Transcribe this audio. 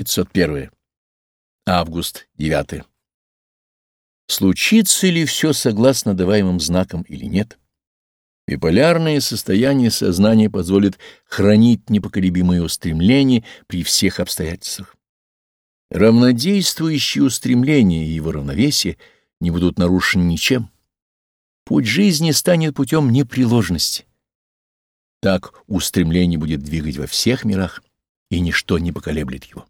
501. Август 9. Случится ли все согласно даваемым знакам или нет? Биполярное состояние сознания позволит хранить непоколебимые устремления при всех обстоятельствах. Равнодействующие устремления и его равновесие не будут нарушены ничем. Путь жизни станет путем непреложности. Так устремление будет двигать во всех мирах, и ничто не поколеблет его.